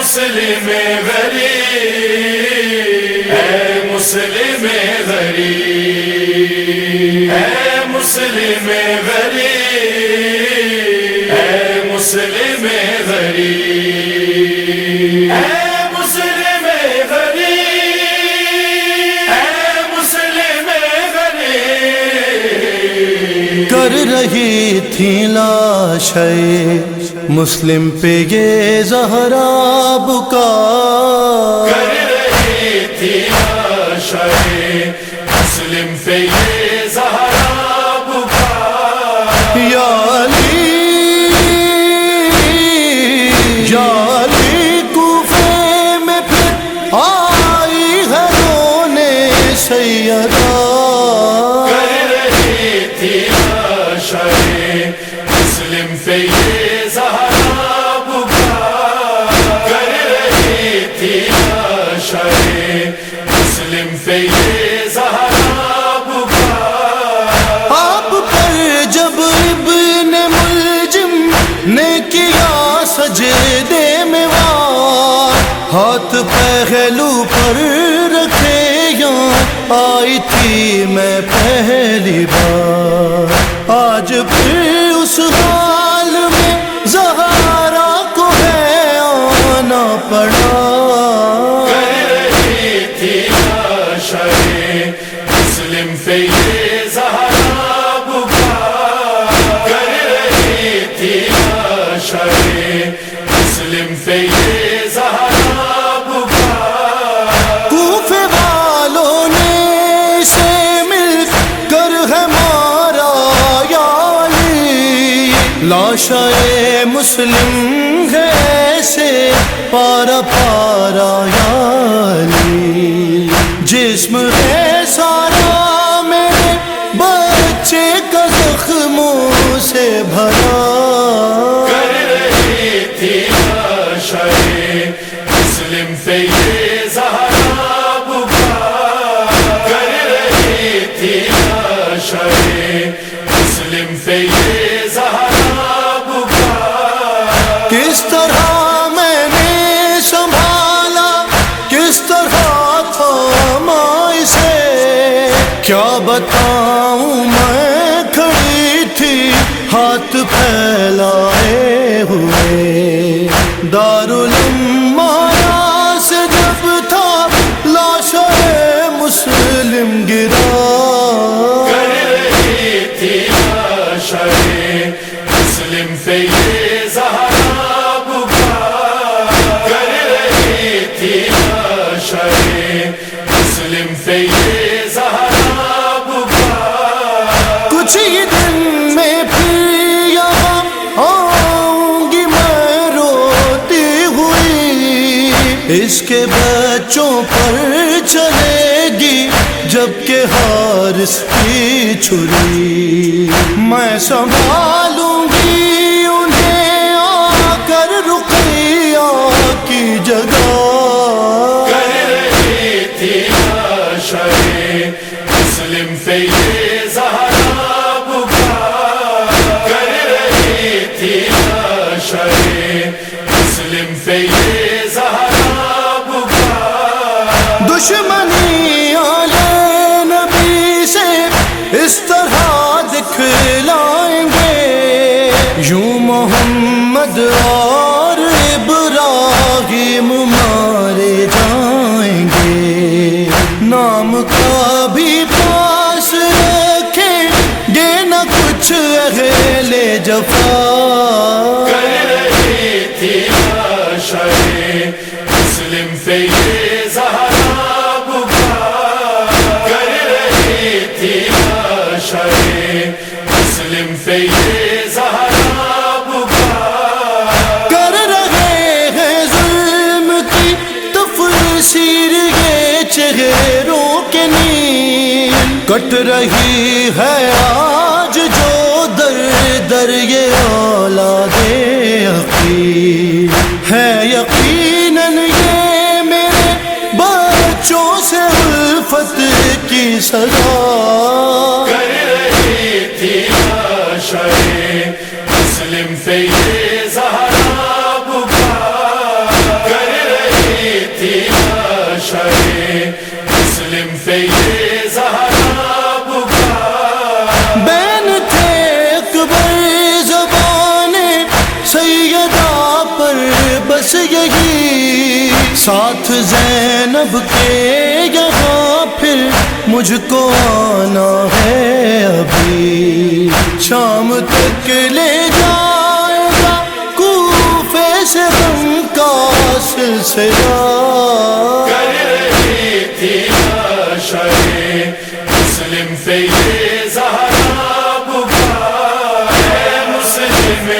مسلم غری اے مسلم غری اے مسلم غری اے مسلم غری اے مسلم غری اے مسلم غری کر رہی تھی لاشیں مسلم پہ یہ زہرا بکا کر رہی تھی مسلم پہ یہ زہرا بکا یا علی یا علی کوفے میں پھر آئی ہے رونے سیدہ۔ کر رہی تھی آشائیں مسلم پہ یہ زہرا پہلو پر رکھے یا آئی تھی میں پہلی بار؟ آج پھر اس حال میں زہارا کو ہے آنا پڑا۔ کر تھی آشائیں مسلم پہ یہ زہرا بکا کر رہی تھی آشائیں مسلم پہ علی مسلم ہے سے پارا پارا یا جسم ہے سارا میرے بچے کا زخموں سے بھرا۔ کر رہی تھی آشائیں مسلم پہ یہ پھیلائے ہوئے۔ دارالمارا سے جب تھا لاش مسلم گرا۔ تھی مسلم پہ یہ کر رہی تھی مسلم پہ اس کے بچوں پر چلے گی جبکہ ہارس کی چھری۔ میں سنبھالوں گی انہیں آ کر رقیہ کی جگہ۔ کر رہی تھی مسلم پہ یہ محمد اور ابراہیم مارے جائیں گے۔ نام کا بھی پاس رکھیں گے، نہ کچھ اہل جفا چہروں کے نیل کٹ رہی ہے آج جو در در یہ اولاد عقیل ہے یقیناً یہ میرے بچوں سے الفت کی سزا کر رہی تھی مسلم پہ یہ زینب کے یہاں پھر مجھ کو آنا ہے ابھی۔ شام تک لے جائے گا کوفے سے غم کا سلسلہ۔ مسلم پہ یہ زہرا بکا ہے مسلم غریب ہے۔ مسلم